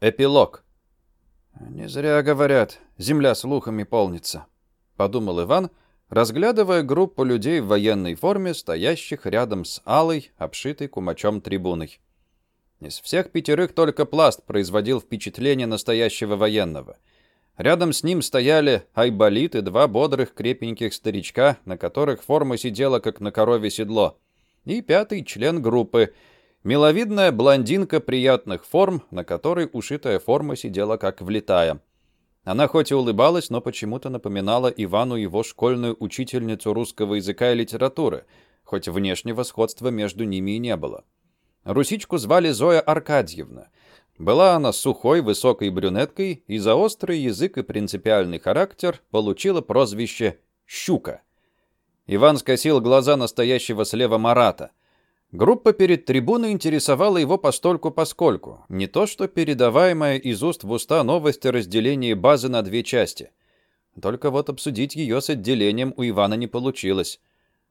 Эпилог. «Не зря говорят, земля слухами полнится», — подумал Иван, разглядывая группу людей в военной форме, стоящих рядом с алой, обшитой кумачом трибуной. Из всех пятерых только пласт производил впечатление настоящего военного. Рядом с ним стояли Айболит и два бодрых крепеньких старичка, на которых форма сидела, как на корове седло. И пятый член группы — Миловидная блондинка приятных форм, на которой ушитая форма сидела как влитая. Она хоть и улыбалась, но почему-то напоминала Ивану его школьную учительницу русского языка и литературы, хоть внешнего сходства между ними и не было. Русичку звали Зоя Аркадьевна. Была она сухой, высокой брюнеткой и за острый язык и принципиальный характер получила прозвище «Щука». Иван скосил глаза настоящего слева Марата. Группа перед трибуной интересовала его постольку-поскольку, не то что передаваемая из уст в уста новость о разделении базы на две части. Только вот обсудить ее с отделением у Ивана не получилось.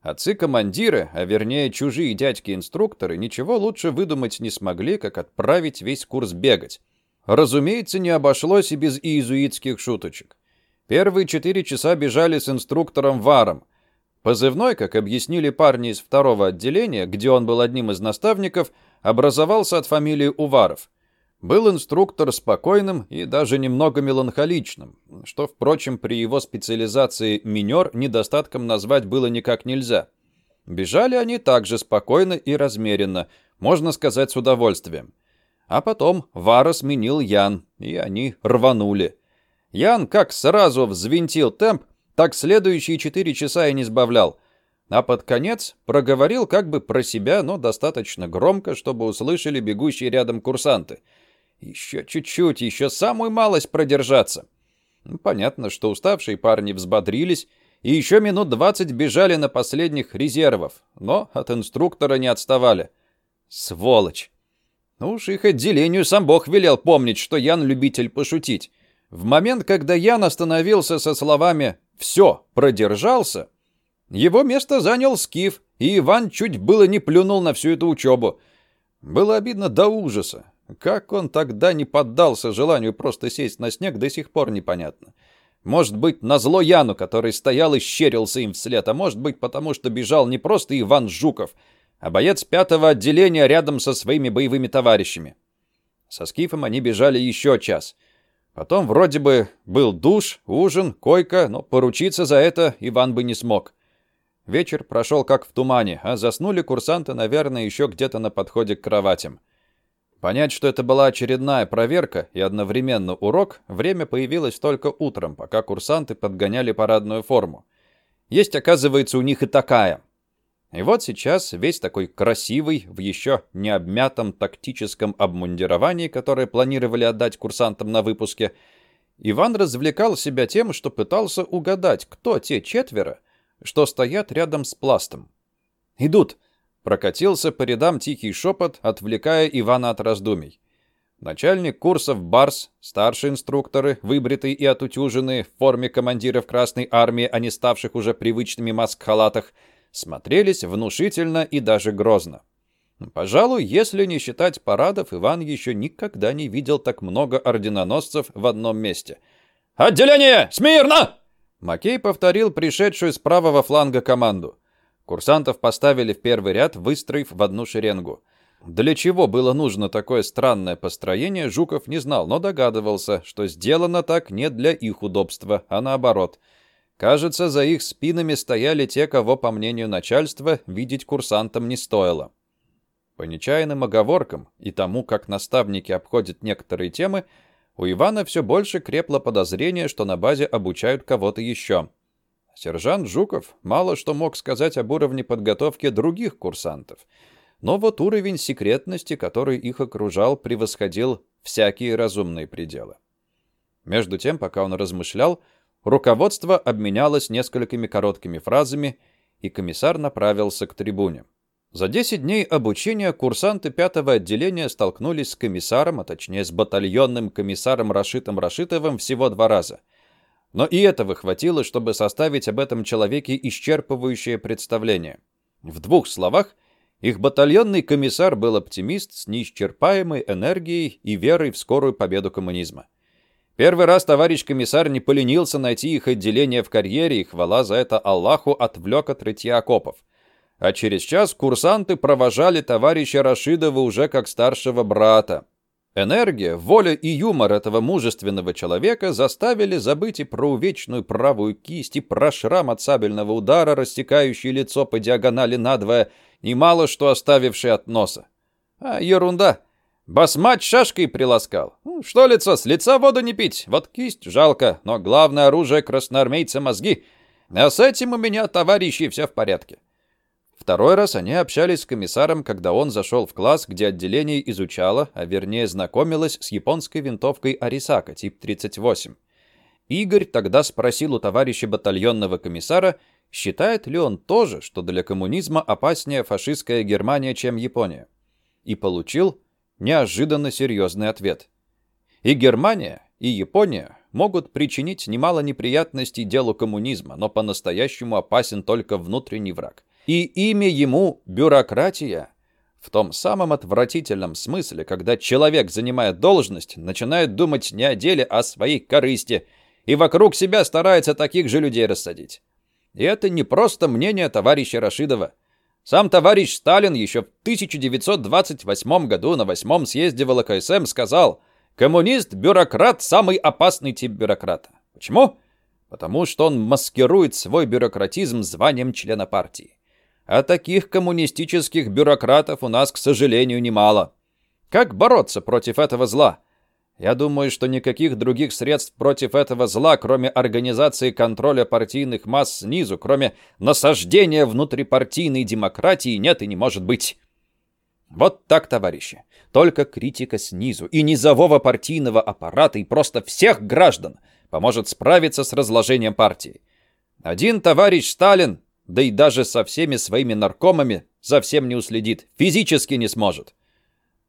Отцы-командиры, а вернее чужие дядьки-инструкторы, ничего лучше выдумать не смогли, как отправить весь курс бегать. Разумеется, не обошлось и без иезуитских шуточек. Первые четыре часа бежали с инструктором Варом – Позывной, как объяснили парни из второго отделения, где он был одним из наставников, образовался от фамилии Уваров. Был инструктор спокойным и даже немного меланхоличным, что, впрочем, при его специализации минер недостатком назвать было никак нельзя. Бежали они также спокойно и размеренно, можно сказать, с удовольствием. А потом Вара сменил Ян, и они рванули. Ян как сразу взвинтил темп, так следующие четыре часа и не сбавлял. А под конец проговорил как бы про себя, но достаточно громко, чтобы услышали бегущие рядом курсанты. Еще чуть-чуть, еще самую малость продержаться. Ну, понятно, что уставшие парни взбодрились и еще минут двадцать бежали на последних резервов, но от инструктора не отставали. Сволочь! Ну уж их отделению сам Бог велел помнить, что Ян любитель пошутить. В момент, когда Ян остановился со словами все, продержался. Его место занял Скиф, и Иван чуть было не плюнул на всю эту учебу. Было обидно до ужаса. Как он тогда не поддался желанию просто сесть на снег, до сих пор непонятно. Может быть, на зло Яну, который стоял и щерился им вслед, а может быть, потому что бежал не просто Иван Жуков, а боец пятого отделения рядом со своими боевыми товарищами. Со Скифом они бежали еще час — Потом вроде бы был душ, ужин, койка, но поручиться за это Иван бы не смог. Вечер прошел как в тумане, а заснули курсанты, наверное, еще где-то на подходе к кроватям. Понять, что это была очередная проверка и одновременно урок, время появилось только утром, пока курсанты подгоняли парадную форму. Есть, оказывается, у них и такая. И вот сейчас весь такой красивый, в еще не обмятом тактическом обмундировании, которое планировали отдать курсантам на выпуске, Иван развлекал себя тем, что пытался угадать, кто те четверо, что стоят рядом с пластом. «Идут!» — прокатился по рядам тихий шепот, отвлекая Ивана от раздумий. Начальник курсов Барс, старшие инструкторы, выбритые и отутюженные, в форме командиров Красной Армии, а не ставших уже привычными маск-халатах — смотрелись внушительно и даже грозно. Пожалуй, если не считать парадов, Иван еще никогда не видел так много орденоносцев в одном месте. «Отделение! Смирно!» Макей повторил пришедшую с правого фланга команду. Курсантов поставили в первый ряд, выстроив в одну шеренгу. Для чего было нужно такое странное построение, Жуков не знал, но догадывался, что сделано так не для их удобства, а наоборот – Кажется, за их спинами стояли те, кого, по мнению начальства, видеть курсантам не стоило. По нечаянным оговоркам и тому, как наставники обходят некоторые темы, у Ивана все больше крепло подозрение, что на базе обучают кого-то еще. Сержант Жуков мало что мог сказать об уровне подготовки других курсантов, но вот уровень секретности, который их окружал, превосходил всякие разумные пределы. Между тем, пока он размышлял, Руководство обменялось несколькими короткими фразами, и комиссар направился к трибуне. За 10 дней обучения курсанты пятого отделения столкнулись с комиссаром, а точнее с батальонным комиссаром Рашитом Рашитовым всего два раза. Но и этого хватило, чтобы составить об этом человеке исчерпывающее представление. В двух словах, Их батальонный комиссар был оптимист с неисчерпаемой энергией и верой в скорую победу коммунизма. Первый раз товарищ комиссар не поленился найти их отделение в карьере, и хвала за это Аллаху отвлек от рытья окопов. А через час курсанты провожали товарища Рашидова уже как старшего брата. Энергия, воля и юмор этого мужественного человека заставили забыть и про увечную правую кисть, и про шрам от сабельного удара, рассекающий лицо по диагонали надвое, и мало что оставивший от носа. А ерунда. Басмач шашкой приласкал. Ну, что лицо, с лица воду не пить. Вот кисть жалко, но главное оружие красноармейца мозги. А с этим у меня, товарищи, все в порядке. Второй раз они общались с комиссаром, когда он зашел в класс, где отделение изучало, а вернее знакомилось с японской винтовкой Арисака, тип 38. Игорь тогда спросил у товарища батальонного комиссара, считает ли он тоже, что для коммунизма опаснее фашистская Германия, чем Япония. И получил неожиданно серьезный ответ. И Германия, и Япония могут причинить немало неприятностей делу коммунизма, но по-настоящему опасен только внутренний враг и имя ему бюрократия. В том самом отвратительном смысле, когда человек, занимая должность, начинает думать не о деле, а о своей корысти, и вокруг себя старается таких же людей рассадить. И это не просто мнение товарища Рашидова. Сам товарищ Сталин еще в 1928 году на восьмом съезде ВЛКСМ сказал «Коммунист-бюрократ – самый опасный тип бюрократа». Почему? Потому что он маскирует свой бюрократизм званием члена партии. А таких коммунистических бюрократов у нас, к сожалению, немало. Как бороться против этого зла? Я думаю, что никаких других средств против этого зла, кроме организации контроля партийных масс снизу, кроме насаждения внутрипартийной демократии, нет и не может быть. Вот так, товарищи. Только критика снизу и низового партийного аппарата и просто всех граждан поможет справиться с разложением партии. Один товарищ Сталин да и даже со всеми своими наркомами совсем не уследит, физически не сможет.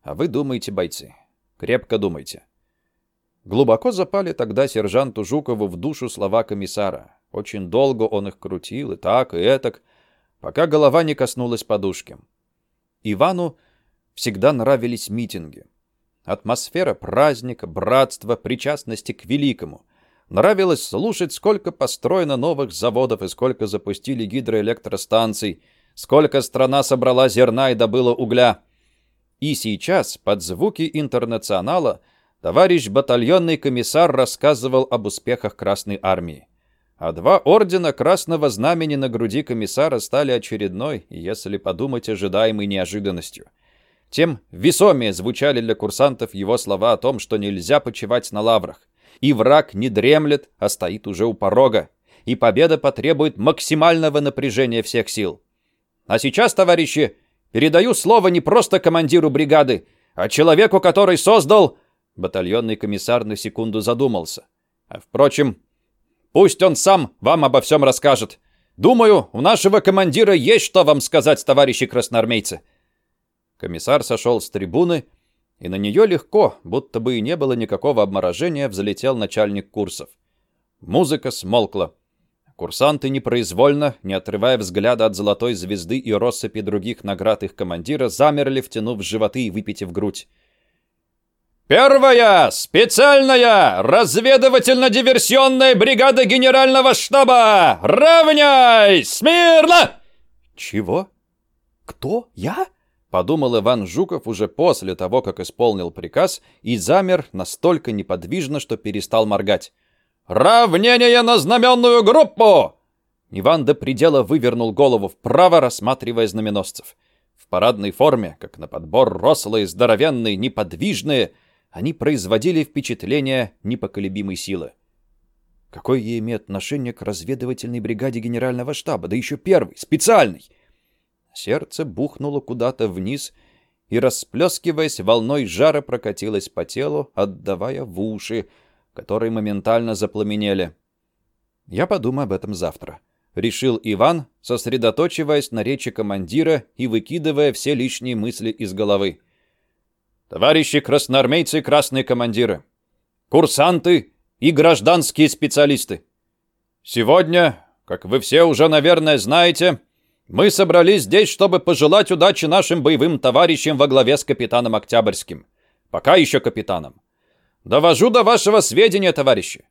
А вы думаете, бойцы, крепко думайте. Глубоко запали тогда сержанту Жукову в душу слова комиссара. Очень долго он их крутил, и так, и этак, пока голова не коснулась подушки. Ивану всегда нравились митинги. Атмосфера праздника, братства, причастности к великому. Нравилось слушать, сколько построено новых заводов и сколько запустили гидроэлектростанций, сколько страна собрала зерна и добыла угля. И сейчас, под звуки интернационала, товарищ батальонный комиссар рассказывал об успехах Красной Армии. А два ордена Красного Знамени на груди комиссара стали очередной, если подумать, ожидаемой неожиданностью. Тем весомее звучали для курсантов его слова о том, что нельзя почивать на лаврах. И враг не дремлет, а стоит уже у порога. И победа потребует максимального напряжения всех сил. А сейчас, товарищи, передаю слово не просто командиру бригады, а человеку, который создал... Батальонный комиссар на секунду задумался. А впрочем, пусть он сам вам обо всем расскажет. Думаю, у нашего командира есть что вам сказать, товарищи красноармейцы. Комиссар сошел с трибуны и на нее легко, будто бы и не было никакого обморожения, взлетел начальник курсов. Музыка смолкла. Курсанты непроизвольно, не отрывая взгляда от золотой звезды и россыпи других наград их командира, замерли, втянув животы и выпитив грудь. «Первая специальная разведывательно-диверсионная бригада генерального штаба! Равняй! Смирно!» «Чего? Кто? Я?» Подумал Иван Жуков уже после того, как исполнил приказ, и замер настолько неподвижно, что перестал моргать. «Равнение на знаменную группу!» Иван до предела вывернул голову вправо, рассматривая знаменосцев. В парадной форме, как на подбор рослые, здоровенные, неподвижные, они производили впечатление непоколебимой силы. Какое ей имеет отношение к разведывательной бригаде генерального штаба, да еще первый, специальный? Сердце бухнуло куда-то вниз и, расплескиваясь волной жара, прокатилось по телу, отдавая в уши, которые моментально запламенели. «Я подумаю об этом завтра», — решил Иван, сосредоточиваясь на речи командира и выкидывая все лишние мысли из головы. «Товарищи красноармейцы красные командиры, курсанты и гражданские специалисты, сегодня, как вы все уже, наверное, знаете, Мы собрались здесь, чтобы пожелать удачи нашим боевым товарищам во главе с капитаном Октябрьским. Пока еще капитаном. Довожу до вашего сведения, товарищи.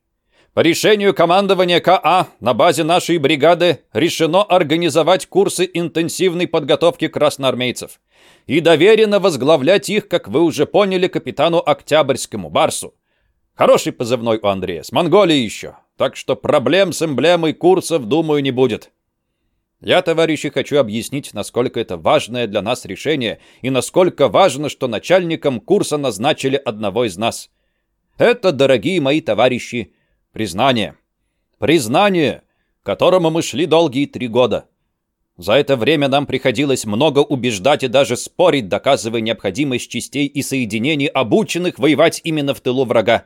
Решению командования КА на базе нашей бригады решено организовать курсы интенсивной подготовки красноармейцев и доверено возглавлять их, как вы уже поняли, капитану Октябрьскому, Барсу. Хороший позывной у Андрея, с Монголией еще, так что проблем с эмблемой курсов, думаю, не будет. Я, товарищи, хочу объяснить, насколько это важное для нас решение и насколько важно, что начальником курса назначили одного из нас. Это, дорогие мои товарищи, Признание. Признание, к которому мы шли долгие три года. За это время нам приходилось много убеждать и даже спорить, доказывая необходимость частей и соединений, обученных воевать именно в тылу врага.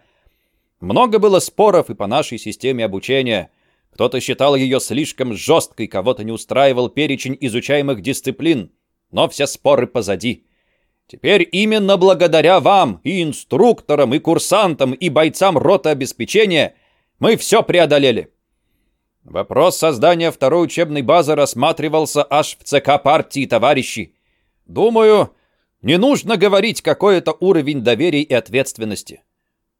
Много было споров и по нашей системе обучения. Кто-то считал ее слишком жесткой, кого-то не устраивал перечень изучаемых дисциплин. Но все споры позади. Теперь именно благодаря вам, и инструкторам, и курсантам, и бойцам роты обеспечения – мы все преодолели. Вопрос создания второй учебной базы рассматривался аж в ЦК партии, товарищи. Думаю, не нужно говорить, какой это уровень доверия и ответственности.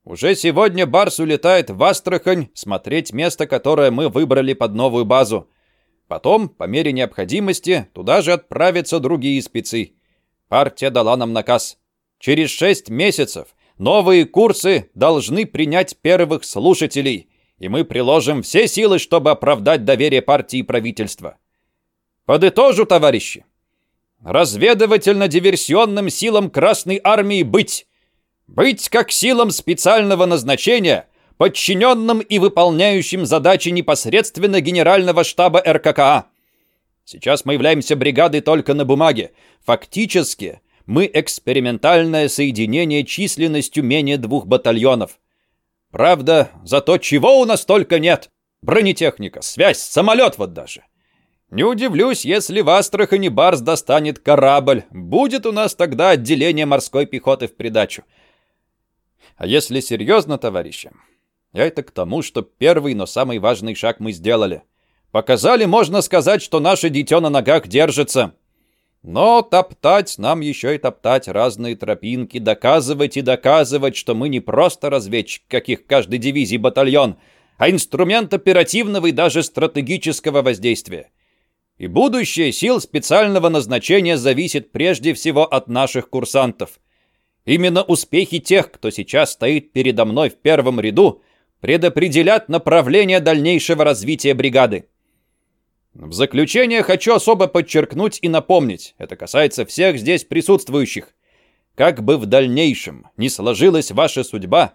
Уже сегодня Барс улетает в Астрахань смотреть место, которое мы выбрали под новую базу. Потом, по мере необходимости, туда же отправятся другие спецы. Партия дала нам наказ. Через шесть месяцев новые курсы должны принять первых слушателей – и мы приложим все силы, чтобы оправдать доверие партии и правительства. Подытожу, товарищи. Разведывательно-диверсионным силам Красной Армии быть. Быть как силам специального назначения, подчиненным и выполняющим задачи непосредственно Генерального штаба РККА. Сейчас мы являемся бригадой только на бумаге. Фактически, мы экспериментальное соединение численностью менее двух батальонов. Правда, зато чего у нас только нет. Бронетехника, связь, самолет вот даже. Не удивлюсь, если в Астрахани Барс достанет корабль. Будет у нас тогда отделение морской пехоты в придачу. А если серьезно, товарищи, я это к тому, что первый, но самый важный шаг мы сделали. Показали, можно сказать, что наше дитё на ногах держится. Но топтать нам еще и топтать разные тропинки, доказывать и доказывать, что мы не просто разведчик, каких каждой дивизии батальон, а инструмент оперативного и даже стратегического воздействия. И будущее сил специального назначения зависит прежде всего от наших курсантов. Именно успехи тех, кто сейчас стоит передо мной в первом ряду, предопределят направление дальнейшего развития бригады. В заключение хочу особо подчеркнуть и напомнить, это касается всех здесь присутствующих. Как бы в дальнейшем не сложилась ваша судьба,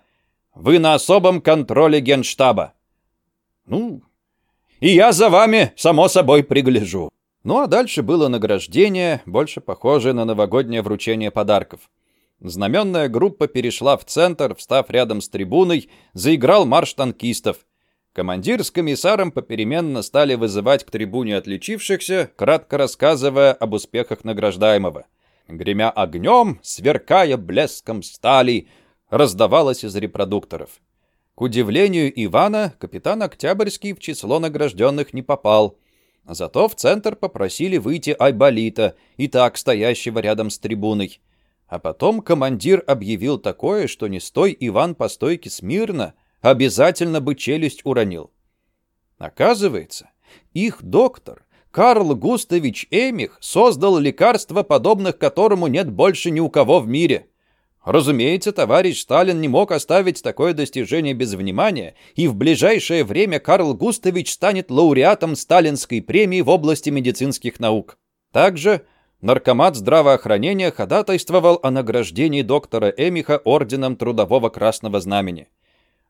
вы на особом контроле генштаба. Ну, и я за вами, само собой, пригляжу. Ну а дальше было награждение, больше похожее на новогоднее вручение подарков. Знаменная группа перешла в центр, встав рядом с трибуной, заиграл марш танкистов. Командир с комиссаром попеременно стали вызывать к трибуне отличившихся, кратко рассказывая об успехах награждаемого. Гремя огнем, сверкая блеском стали, раздавалось из репродукторов. К удивлению Ивана, капитан Октябрьский в число награжденных не попал. Зато в центр попросили выйти Айболита, и так стоящего рядом с трибуной. А потом командир объявил такое, что не стой Иван по стойке смирно — обязательно бы челюсть уронил. Оказывается, их доктор, Карл Густавич Эмих, создал лекарство, подобных которому нет больше ни у кого в мире. Разумеется, товарищ Сталин не мог оставить такое достижение без внимания, и в ближайшее время Карл Густавич станет лауреатом Сталинской премии в области медицинских наук. Также наркомат здравоохранения ходатайствовал о награждении доктора Эмиха орденом Трудового Красного Знамени.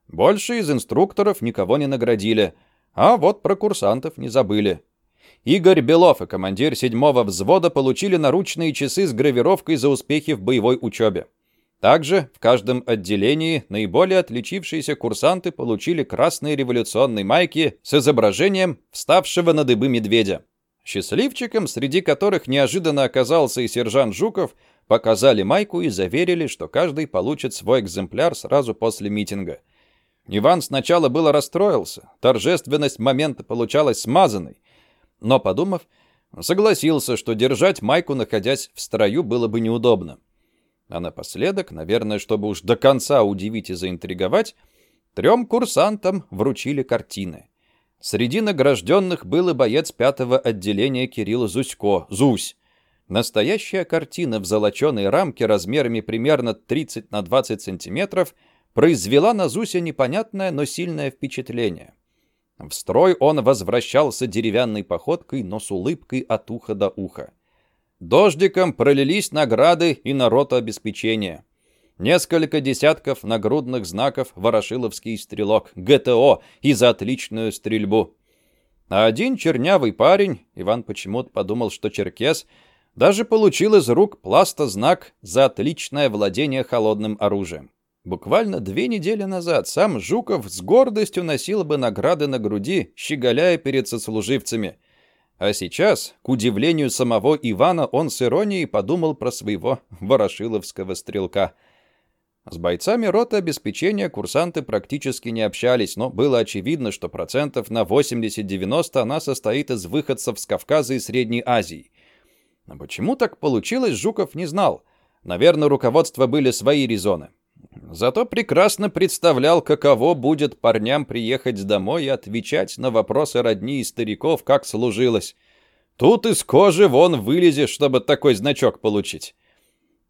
Больше из инструкторов никого не наградили, а вот про курсантов не забыли. Игорь Белов и командир седьмого взвода получили наручные часы с гравировкой за успехи в боевой учебе. Также в каждом отделении наиболее отличившиеся курсанты получили красные революционные майки с изображением вставшего на дыбы медведя. Счастливчикам, среди которых неожиданно оказался и сержант Жуков, показали майку и заверили, что каждый получит свой экземпляр сразу после митинга – Иван сначала было расстроился, торжественность момента получалась смазанной, но, подумав, Согласился, что держать майку, находясь в строю, было бы неудобно. А напоследок, наверное, чтобы уж до конца удивить и заинтриговать, трем курсантам вручили картины. Среди награжденных был и боец пятого отделения Кирилл Зусько, Зусь. Настоящая картина в золоченой рамке размерами примерно 30 на 20 сантиметров произвела на Зуся непонятное, но сильное впечатление. В строй он возвращался деревянной походкой, но с улыбкой от уха до уха. Дождиком пролились награды и народ обеспечения. Несколько десятков нагрудных знаков «Ворошиловский стрелок», ГТО и за отличную стрельбу. А один чернявый парень, Иван почему-то подумал, что черкес, даже получил из рук пласта знак за отличное владение холодным оружием. Буквально две недели назад сам Жуков с гордостью носил бы награды на груди, щеголяя перед сослуживцами. А сейчас, к удивлению самого Ивана, он с иронией подумал про своего ворошиловского стрелка. С бойцами роты обеспечения курсанты практически не общались, но было очевидно, что процентов на 80-90 она состоит из выходцев с Кавказа и Средней Азии. Но почему так получилось, Жуков не знал. Наверное, руководства были свои резоны. Зато прекрасно представлял, каково будет парням приехать домой и отвечать на вопросы родни и стариков, как служилось. Тут из кожи вон вылезешь, чтобы такой значок получить.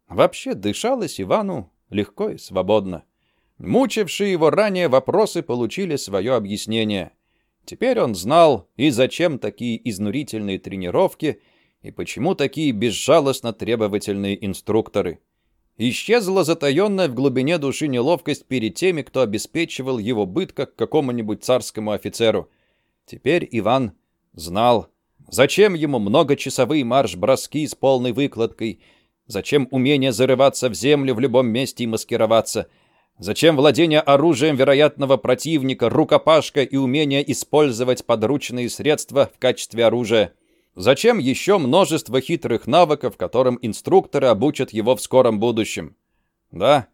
Вообще дышалось Ивану легко и свободно. Мучившие его ранее вопросы получили свое объяснение. Теперь он знал, и зачем такие изнурительные тренировки, и почему такие безжалостно требовательные инструкторы. Исчезла затаенная в глубине души неловкость перед теми, кто обеспечивал его быт как какому-нибудь царскому офицеру. Теперь Иван знал, зачем ему многочасовые марш-броски с полной выкладкой, зачем умение зарываться в землю в любом месте и маскироваться, зачем владение оружием вероятного противника, рукопашка и умение использовать подручные средства в качестве оружия. Зачем еще множество хитрых навыков, которым инструкторы обучат его в скором будущем? Да,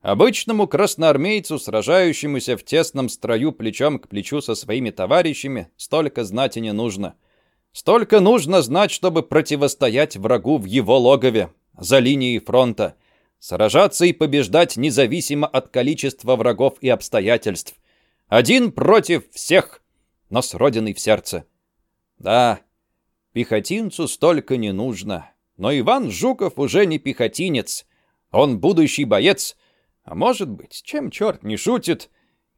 обычному красноармейцу, сражающемуся в тесном строю плечом к плечу со своими товарищами, столько знать и не нужно. Столько нужно знать, чтобы противостоять врагу в его логове, за линией фронта, сражаться и побеждать независимо от количества врагов и обстоятельств. Один против всех, но с родиной в сердце. Да, Пехотинцу столько не нужно. Но Иван Жуков уже не пехотинец. Он будущий боец, а может быть, чем черт не шутит,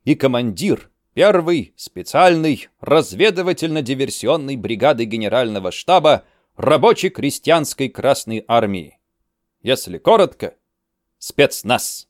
и командир первой специальной разведывательно-диверсионной бригады генерального штаба рабочей крестьянской Красной Армии. Если коротко, спецназ.